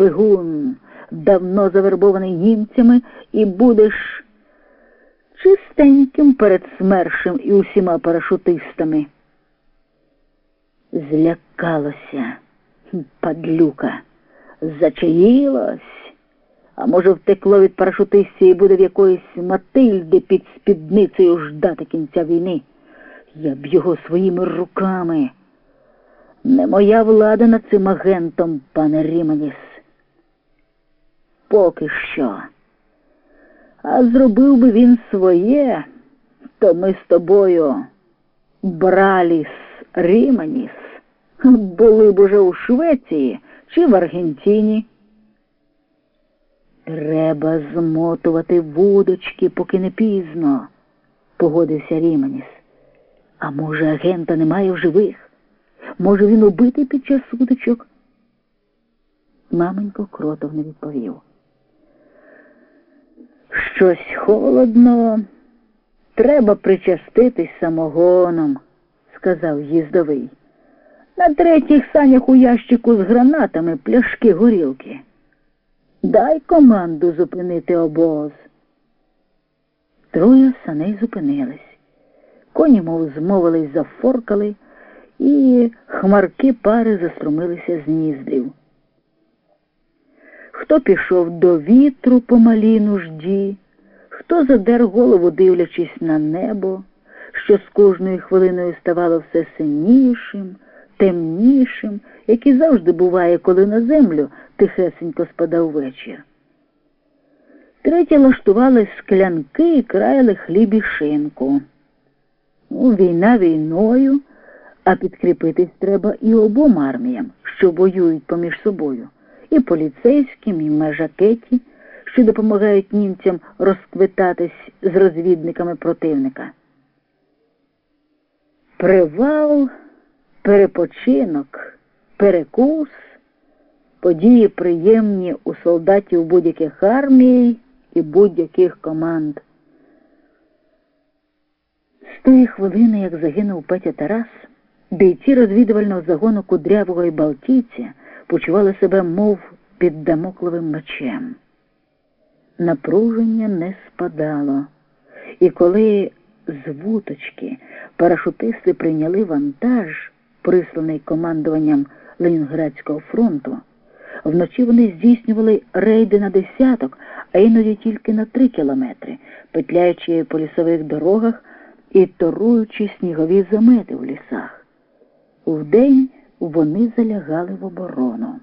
шпигун, давно завербований німцями, і будеш чистеньким перед смершем і усіма парашутистами. Злякалося, падлюка, зачаїлось. А може, втекло від парашутистів і буде в якоїсь Матильди під спідницею ждати кінця війни. Я б його своїми руками. Не моя влада над цим агентом, пане Ріменіс. Поки що. А зробив би він своє, то ми з тобою, браліс Ріменіс, були б уже у Швеції чи в Аргентині. Треба змотувати вудочки, поки не пізно, погодився Ріменіс. А може, агента немає в живих? Може, він убитий під час сутичок? Маменько кротов не відповів. Щось холодно, треба причаститись самогоном, сказав їздовий. На третіх санях у ящику з гранатами пляшки горілки. Дай команду зупинити обоз. Троє саней зупинились. Коні, мов змовились, зафоркали, і хмарки пари заструмилися з ніздрів. Хто пішов до вітру по малій нужді, хто задер голову, дивлячись на небо, що з кожною хвилиною ставало все синішим, темнішим, як і завжди буває, коли на землю тихесенько спадав вечір. Треті лаштували склянки і краяли хліб і шинку. Ну, Війна війною, а підкріпитись треба і обом арміям, що воюють поміж собою, і поліцейським, і межакеті, що допомагають німцям розквитатись з розвідниками противника. Привал, перепочинок, перекус, події приємні у солдатів будь-яких армій і будь-яких команд. З тої хвилини, як загинув Петя Тарас, бійці розвідувального загону кудрявого і Балтійця почували себе, мов під дамокловим мечем. Напруження не спадало, і коли з вуточки парашутисти прийняли вантаж, присланий командуванням Ленінградського фронту, вночі вони здійснювали рейди на десяток, а іноді тільки на три кілометри, петляючи по лісових дорогах і торуючи снігові замети в лісах. Вдень вони залягали в оборону.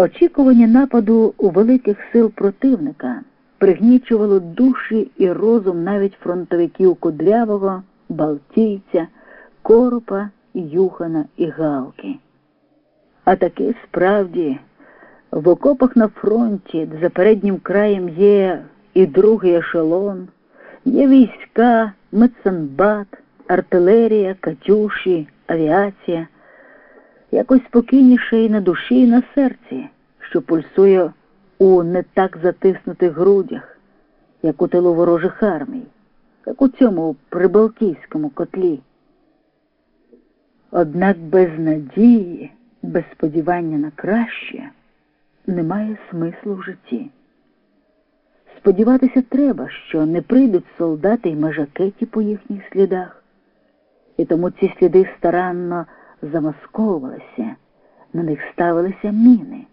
Очікування нападу у великих сил противника пригнічувало душі і розум навіть фронтовиків Кудрявого, Балтійця, Коропа, Юхана і Галки. А таки справді в окопах на фронті, де за переднім краєм є і другий ешелон, є війська, медсанбат, артилерія, катюші, авіація, якось спокійніше і на душі, і на серці, що пульсує у не так затиснутих грудях, як у тилу ворожих армій, як у цьому прибалтійському котлі. Однак без надії, без сподівання на краще немає смислу в житті. Сподіватися треба, що не прийдуть солдати й межакеті по їхніх слідах, і тому ці сліди старанно замасковувалися, на них ставилися міни.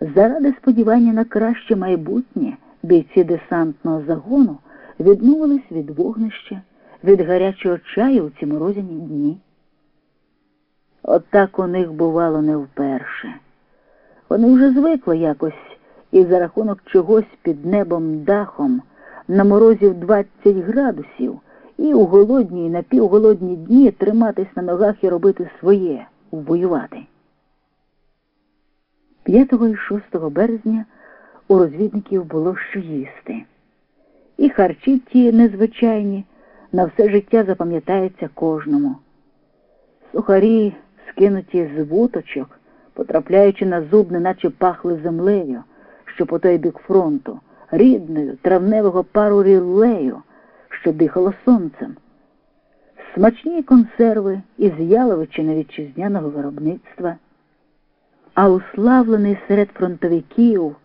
Заради сподівання на краще майбутнє бійці десантного загону відмовились від вогнища, від гарячого чаю у ці морозяні дні. Отак у них бувало не вперше. Вони вже звикли якось і за рахунок чогось під небом дахом на морозів 20 градусів і у голодні і напівголодні дні триматись на ногах і робити своє, воювати. 5 і 6 березня у розвідників було що їсти. І харчі ті незвичайні на все життя запам'ятаються кожному. Сухарі, скинуті з вуточок, потрапляючи на зуб, неначе пахли землею, що по той бік фронту, рідною, травневого пару ріллею, що дихало сонцем. Смачні консерви із яловичини вітчизняного виробництва а уславлений серед фронтовиків.